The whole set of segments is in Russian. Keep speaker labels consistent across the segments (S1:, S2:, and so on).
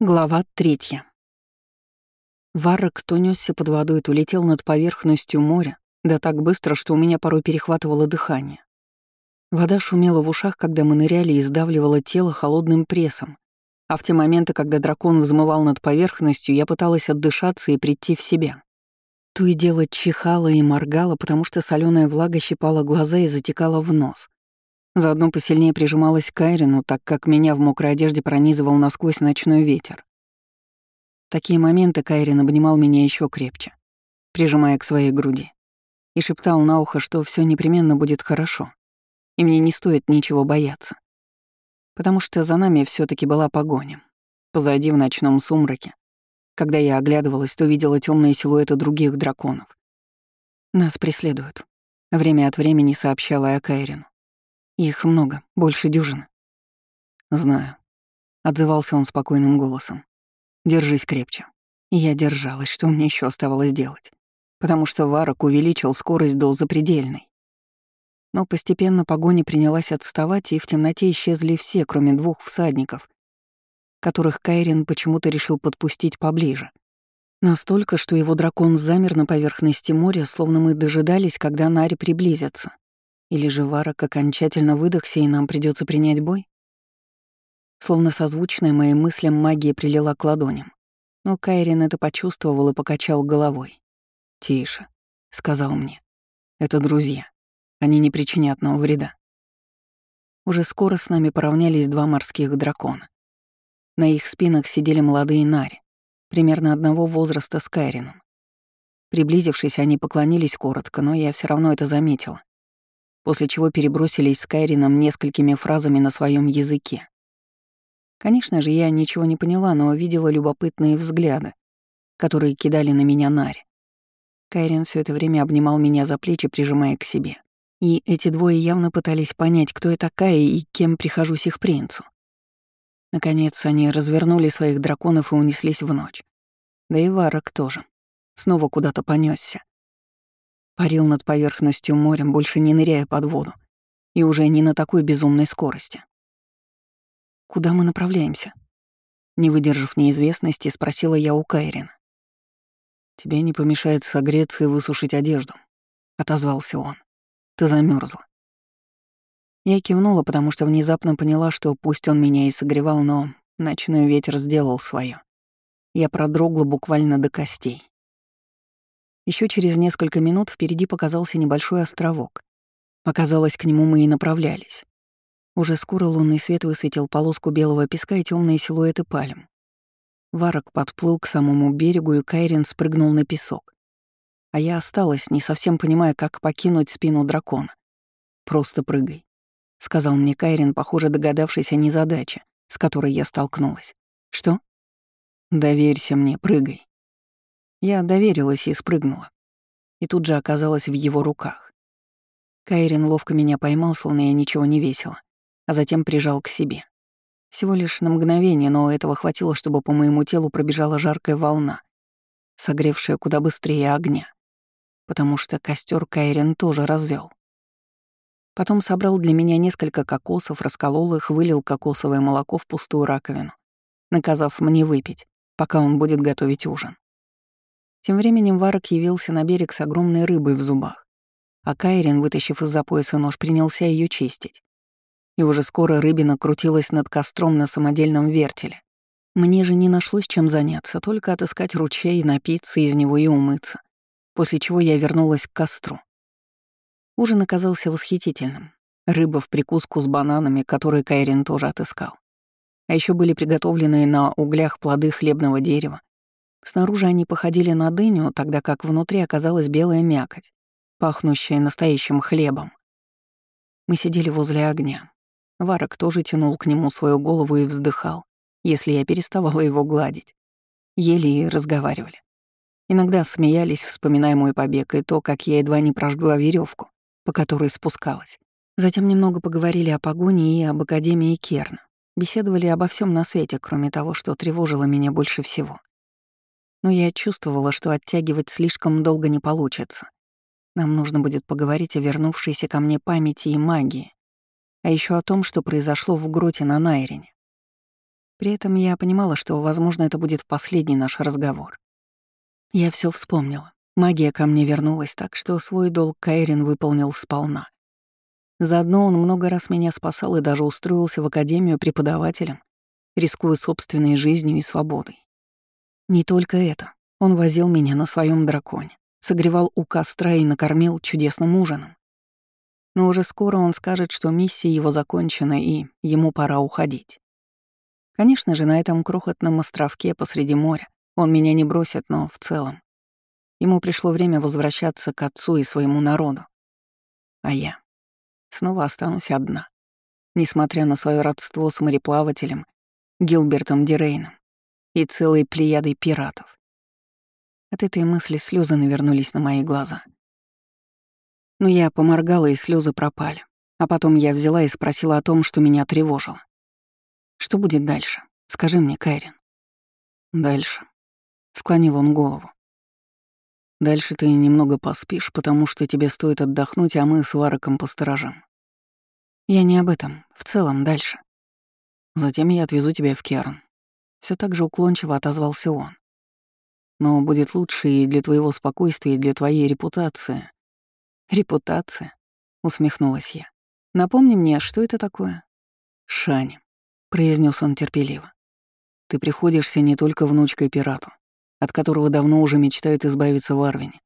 S1: Глава третья. Варрок то несся под водой, то летел над поверхностью моря, да так быстро, что у меня порой перехватывало дыхание. Вода шумела в ушах, когда мы ныряли и сдавливала тело холодным прессом, а в те моменты, когда дракон взмывал над поверхностью, я пыталась отдышаться и прийти в себя. То и дело чихала и моргала, потому что соленая влага щипала глаза и затекала в нос. Заодно посильнее прижималась к Айрину, так как меня в мокрой одежде пронизывал насквозь ночной ветер. Такие моменты Кайрин обнимал меня еще крепче, прижимая к своей груди, и шептал на ухо, что все непременно будет хорошо, и мне не стоит ничего бояться. Потому что за нами все таки была погоня. Позади в ночном сумраке. Когда я оглядывалась, то видела темные силуэты других драконов. Нас преследуют. Время от времени сообщала я Кайрину. Их много, больше дюжины. Знаю. Отзывался он спокойным голосом. Держись крепче. И я держалась, что мне еще оставалось делать. Потому что Варок увеличил скорость до запредельной. Но постепенно погоня принялась отставать, и в темноте исчезли все, кроме двух всадников, которых Кайрин почему-то решил подпустить поближе. Настолько, что его дракон замер на поверхности моря, словно мы дожидались, когда Нари приблизится. Или же Варок окончательно выдохся, и нам придется принять бой? Словно созвучная моим мыслям магия прилила к ладоням. Но Кайрин это почувствовал и покачал головой. «Тише», — сказал мне. «Это друзья. Они не причинят нам вреда». Уже скоро с нами поравнялись два морских дракона. На их спинах сидели молодые нари, примерно одного возраста с Кайрином. Приблизившись, они поклонились коротко, но я все равно это заметила после чего перебросились с Кайрином несколькими фразами на своем языке. Конечно же, я ничего не поняла, но видела любопытные взгляды, которые кидали на меня Нари. Кайрин все это время обнимал меня за плечи, прижимая к себе. И эти двое явно пытались понять, кто я такая и кем прихожусь их принцу. Наконец, они развернули своих драконов и унеслись в ночь. Да и Варок тоже. Снова куда-то понесся. Парил над поверхностью морем, больше не ныряя под воду. И уже не на такой безумной скорости. «Куда мы направляемся?» Не выдержав неизвестности, спросила я у Кайрина. «Тебе не помешает согреться и высушить одежду», — отозвался он. «Ты замерзла. Я кивнула, потому что внезапно поняла, что пусть он меня и согревал, но ночной ветер сделал свое. Я продрогла буквально до костей. Еще через несколько минут впереди показался небольшой островок. Оказалось, к нему мы и направлялись. Уже скоро лунный свет высветил полоску белого песка и темные силуэты пальм. Варок подплыл к самому берегу, и Кайрин спрыгнул на песок. А я осталась, не совсем понимая, как покинуть спину дракона. «Просто прыгай», — сказал мне Кайрин, похоже, догадавшись о незадаче, с которой я столкнулась. «Что?» «Доверься мне, прыгай». Я доверилась и спрыгнула. И тут же оказалась в его руках. Кайрин ловко меня поймал, словно я ничего не весила, а затем прижал к себе. Всего лишь на мгновение, но этого хватило, чтобы по моему телу пробежала жаркая волна, согревшая куда быстрее огня, потому что костер Кайрин тоже развел. Потом собрал для меня несколько кокосов, расколол их, вылил кокосовое молоко в пустую раковину, наказав мне выпить, пока он будет готовить ужин. Тем временем Варок явился на берег с огромной рыбой в зубах, а Кайрин, вытащив из-за пояса нож, принялся ее чистить. И уже скоро рыбина крутилась над костром на самодельном вертеле. Мне же не нашлось чем заняться, только отыскать ручей, напиться из него и умыться, после чего я вернулась к костру. Ужин оказался восхитительным. Рыба в прикуску с бананами, которые Кайрин тоже отыскал. А еще были приготовленные на углях плоды хлебного дерева, Снаружи они походили на дыню, тогда как внутри оказалась белая мякоть, пахнущая настоящим хлебом. Мы сидели возле огня. Варок тоже тянул к нему свою голову и вздыхал, если я переставала его гладить. Ели и разговаривали. Иногда смеялись, вспоминая мой побег и то, как я едва не прожгла веревку, по которой спускалась. Затем немного поговорили о погоне и об Академии Керна. Беседовали обо всем на свете, кроме того, что тревожило меня больше всего но я чувствовала, что оттягивать слишком долго не получится. Нам нужно будет поговорить о вернувшейся ко мне памяти и магии, а еще о том, что произошло в гроте на Найрине. При этом я понимала, что, возможно, это будет последний наш разговор. Я все вспомнила. Магия ко мне вернулась, так что свой долг Кайрин выполнил сполна. Заодно он много раз меня спасал и даже устроился в академию преподавателем, рискуя собственной жизнью и свободой. Не только это. Он возил меня на своем драконе, согревал у костра и накормил чудесным ужином. Но уже скоро он скажет, что миссия его закончена и ему пора уходить. Конечно же, на этом крохотном островке посреди моря он меня не бросит, но в целом. Ему пришло время возвращаться к отцу и своему народу. А я снова останусь одна, несмотря на свое родство с мореплавателем Гилбертом Дирейном и целой плеядой пиратов. От этой мысли слезы навернулись на мои глаза. Но я поморгала, и слезы пропали. А потом я взяла и спросила о том, что меня тревожило. Что будет дальше? Скажи мне, Кайрин. Дальше. Склонил он голову. Дальше ты немного поспишь, потому что тебе стоит отдохнуть, а мы с Вароком посторожим. Я не об этом. В целом, дальше. Затем я отвезу тебя в Керн. Все так же уклончиво отозвался он. Но будет лучше и для твоего спокойствия, и для твоей репутации. Репутация? Усмехнулась я. Напомни мне, что это такое? Шань произнес он терпеливо. Ты приходишься не только внучкой пирату, от которого давно уже мечтает избавиться в Арвине,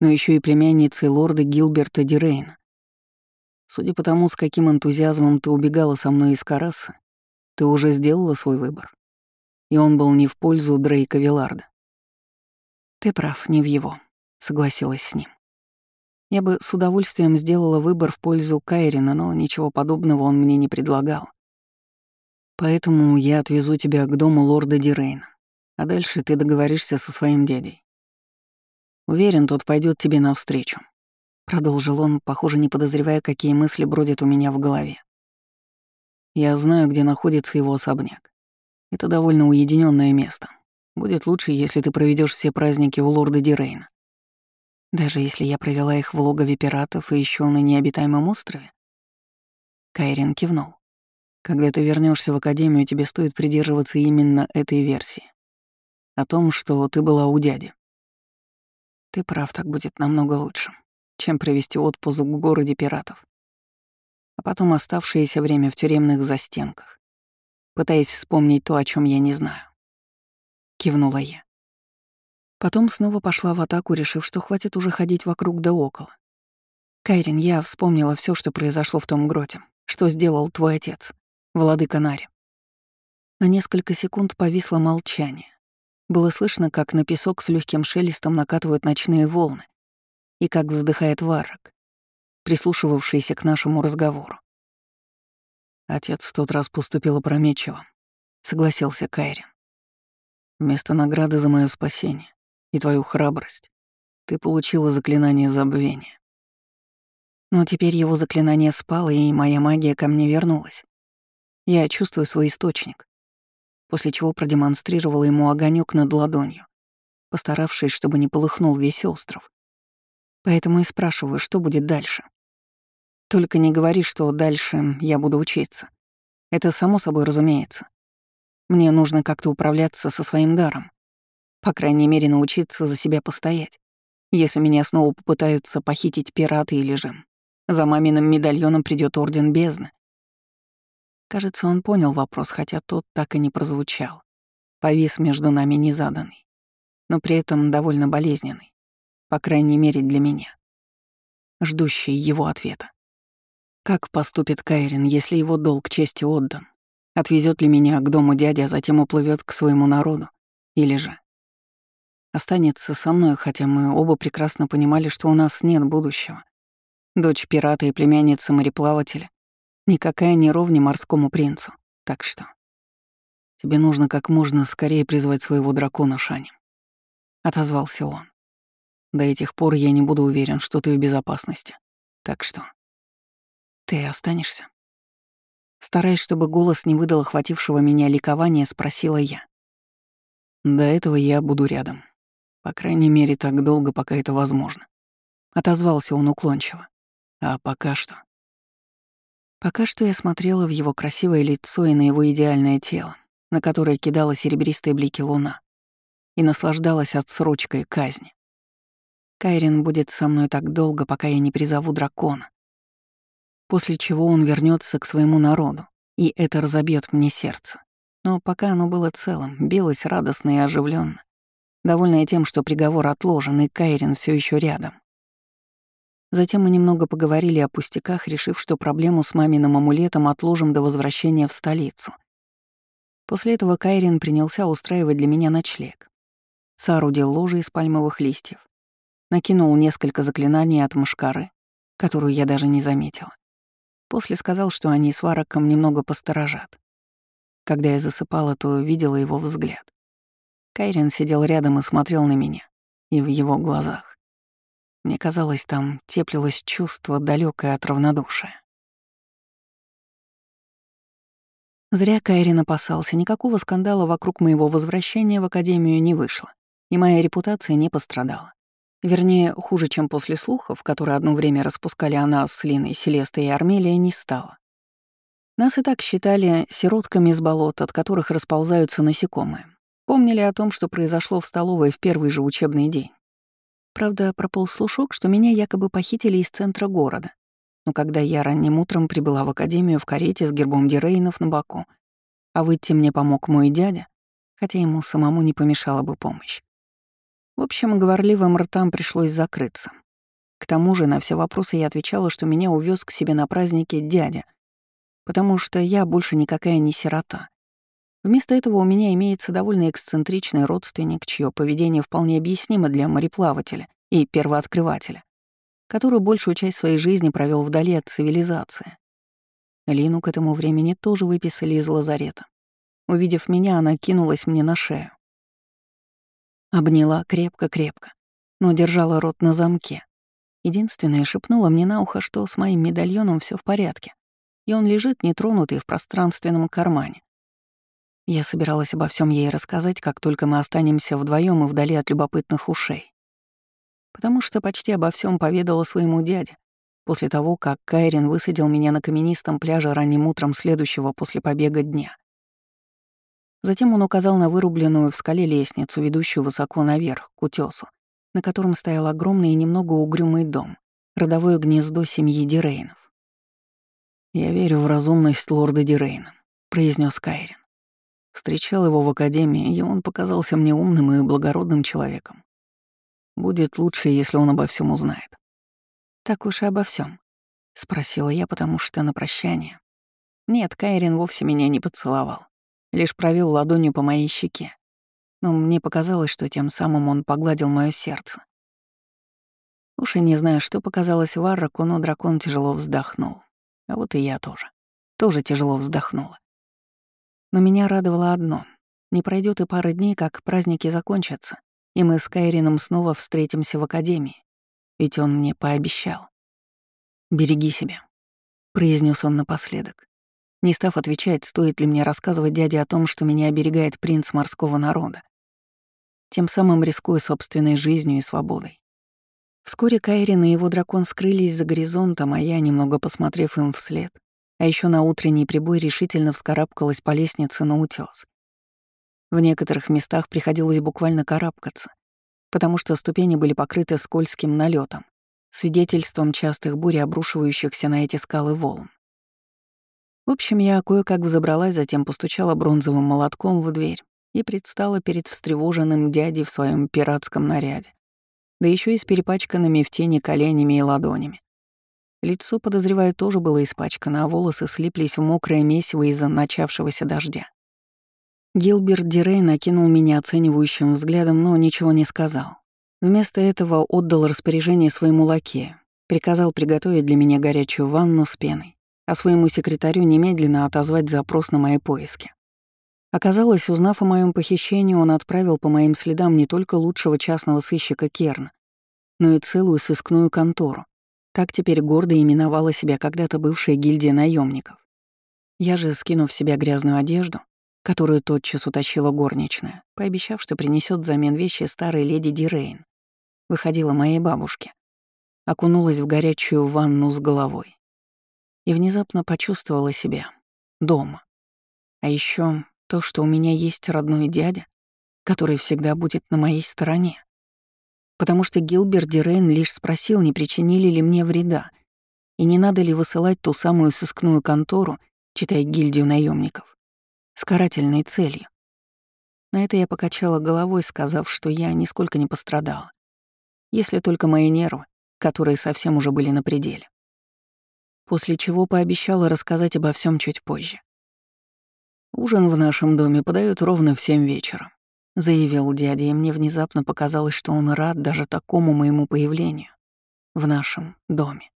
S1: но еще и племянницей лорда Гилберта Дирейна. Судя по тому, с каким энтузиазмом ты убегала со мной из Караса, ты уже сделала свой выбор. И он был не в пользу Дрейка Виларда. Ты прав, не в его, согласилась с ним. Я бы с удовольствием сделала выбор в пользу Кайрина, но ничего подобного он мне не предлагал. Поэтому я отвезу тебя к дому лорда Дирейна, а дальше ты договоришься со своим дядей. Уверен, тот пойдет тебе навстречу. Продолжил он, похоже, не подозревая, какие мысли бродят у меня в голове. Я знаю, где находится его особняк. Это довольно уединенное место. Будет лучше, если ты проведешь все праздники у лорда Дирейна. Даже если я провела их в логове пиратов и еще на необитаемом острове? Кайрин кивнул. Когда ты вернешься в академию, тебе стоит придерживаться именно этой версии. О том, что ты была у дяди. Ты прав, так будет намного лучше, чем провести отпуск в городе пиратов. А потом оставшееся время в тюремных застенках, пытаясь вспомнить то, о чем я не знаю. Кивнула я. Потом снова пошла в атаку, решив, что хватит уже ходить вокруг да около. Кайрин, я вспомнила все, что произошло в том гроте, что сделал твой отец владыка Нари. На несколько секунд повисло молчание. Было слышно, как на песок с легким шелестом накатывают ночные волны и как вздыхает Варрак, прислушивавшийся к нашему разговору. Отец в тот раз поступил опрометчиво, согласился Кайрин. Вместо награды за мое спасение и твою храбрость ты получила заклинание забвения. Но теперь его заклинание спало, и моя магия ко мне вернулась. Я чувствую свой источник. После чего продемонстрировала ему огонек над ладонью, постаравшись, чтобы не полыхнул весь остров. Поэтому и спрашиваю, что будет дальше. Только не говори, что дальше я буду учиться. Это само собой разумеется. Мне нужно как-то управляться со своим даром. По крайней мере, научиться за себя постоять. Если меня снова попытаются похитить пираты или же за маминым медальоном придет Орден Бездны, Кажется, он понял вопрос, хотя тот так и не прозвучал. Повис между нами незаданный, но при этом довольно болезненный, по крайней мере для меня, ждущий его ответа. Как поступит Кайрин, если его долг чести отдан? Отвезет ли меня к дому дяди, а затем уплывет к своему народу? Или же останется со мной, хотя мы оба прекрасно понимали, что у нас нет будущего. Дочь пирата и племянница мореплавателя Никакая не ровня морскому принцу. Так что... Тебе нужно как можно скорее призвать своего дракона, Шани. Отозвался он. До этих пор я не буду уверен, что ты в безопасности. Так что... Ты останешься? Стараясь, чтобы голос не выдал охватившего меня ликования, спросила я. До этого я буду рядом. По крайней мере, так долго, пока это возможно. Отозвался он уклончиво. А пока что... Пока что я смотрела в его красивое лицо и на его идеальное тело, на которой кидала серебристые блики луна, и наслаждалась отсрочкой казни. Кайрин будет со мной так долго, пока я не призову дракона. После чего он вернется к своему народу, и это разобьет мне сердце. Но пока оно было целым, билось радостно и оживленно, довольная тем, что приговор отложен, и Кайрин все еще рядом. Затем мы немного поговорили о пустяках, решив, что проблему с маминым амулетом отложим до возвращения в столицу. После этого Кайрин принялся устраивать для меня ночлег. Соорудил ложе из пальмовых листьев, накинул несколько заклинаний от мушкары, которую я даже не заметила. После сказал, что они с Вараком немного посторожат. Когда я засыпала, то видела его взгляд. Кайрин сидел рядом и смотрел на меня, и в его глазах. Мне казалось, там теплилось чувство, далекое от равнодушия. Зря Кайрин опасался, никакого скандала вокруг моего возвращения в Академию не вышло, и моя репутация не пострадала. Вернее, хуже, чем после слухов, которые одно время распускали о нас с Линой, Селестой и Армелия, не стало. Нас и так считали сиротками с болот, от которых расползаются насекомые. Помнили о том, что произошло в столовой в первый же учебный день. Правда, прополз слушок, что меня якобы похитили из центра города. Но когда я ранним утром прибыла в академию в карете с гербом Дирейнов на боку, а выйти мне помог мой дядя, хотя ему самому не помешала бы помощь. В общем, говорливым ртам пришлось закрыться. К тому же на все вопросы я отвечала, что меня увез к себе на празднике дядя, потому что я больше никакая не сирота. Вместо этого у меня имеется довольно эксцентричный родственник, чье поведение вполне объяснимо для мореплавателя и первооткрывателя, который большую часть своей жизни провел вдали от цивилизации. Лину к этому времени тоже выписали из лазарета. Увидев меня, она кинулась мне на шею. Обняла крепко-крепко, но держала рот на замке. Единственное, шепнула мне на ухо, что с моим медальоном все в порядке, и он лежит нетронутый в пространственном кармане. Я собиралась обо всем ей рассказать, как только мы останемся вдвоем и вдали от любопытных ушей. Потому что почти обо всем поведала своему дяде, после того, как Кайрин высадил меня на каменистом пляже ранним утром следующего после побега дня. Затем он указал на вырубленную в скале лестницу, ведущую высоко наверх, к утесу, на котором стоял огромный и немного угрюмый дом, родовое гнездо семьи Дирейнов. «Я верю в разумность лорда Дирейна», — произнес Кайрин. Встречал его в академии, и он показался мне умным и благородным человеком. Будет лучше, если он обо всем узнает. Так уж и обо всем, спросила я, потому что на прощание. Нет, Кайрин вовсе меня не поцеловал лишь провел ладонью по моей щеке. Но мне показалось, что тем самым он погладил мое сердце. Уж и не знаю, что показалось Варраку, но дракон тяжело вздохнул. А вот и я тоже. Тоже тяжело вздохнула. Но меня радовало одно. Не пройдет и пары дней, как праздники закончатся, и мы с Кайрином снова встретимся в Академии. Ведь он мне пообещал. «Береги себя», — произнес он напоследок не став отвечать, стоит ли мне рассказывать дяде о том, что меня оберегает принц морского народа, тем самым рискуя собственной жизнью и свободой. Вскоре Кайрин и его дракон скрылись за горизонтом, а я, немного посмотрев им вслед, а еще на утренний прибой решительно вскарабкалась по лестнице на утес. В некоторых местах приходилось буквально карабкаться, потому что ступени были покрыты скользким налетом, свидетельством частых бурь, обрушивающихся на эти скалы волн. В общем, я кое-как взобралась, затем постучала бронзовым молотком в дверь и предстала перед встревоженным дядей в своем пиратском наряде, да еще и с перепачканными в тени коленями и ладонями. Лицо, подозреваю, тоже было испачкано, а волосы слиплись в мокрое месиво из-за начавшегося дождя. Гилберт Дирей накинул меня оценивающим взглядом, но ничего не сказал. Вместо этого отдал распоряжение своему лакею, приказал приготовить для меня горячую ванну с пеной а своему секретарю немедленно отозвать запрос на мои поиски. Оказалось, узнав о моем похищении, он отправил по моим следам не только лучшего частного сыщика Керна, но и целую сыскную контору. Так теперь гордо именовала себя когда-то бывшая гильдия наемников. Я же, скинув в себя грязную одежду, которую тотчас утащила горничная, пообещав, что принесет взамен вещи старой леди Дирейн, выходила моей бабушке, окунулась в горячую ванну с головой и внезапно почувствовала себя дома. А еще То, что у меня есть родной дядя, который всегда будет на моей стороне. Потому что Гилберт Дирейн лишь спросил, не причинили ли мне вреда, и не надо ли высылать ту самую сыскную контору, читая гильдию наемников, с карательной целью. На это я покачала головой, сказав, что я нисколько не пострадала. Если только мои нервы, которые совсем уже были на пределе. После чего пообещала рассказать обо всем чуть позже. «Ужин в нашем доме подают ровно в семь вечера», — заявил дядя, и мне внезапно показалось, что он рад даже такому моему появлению в нашем доме.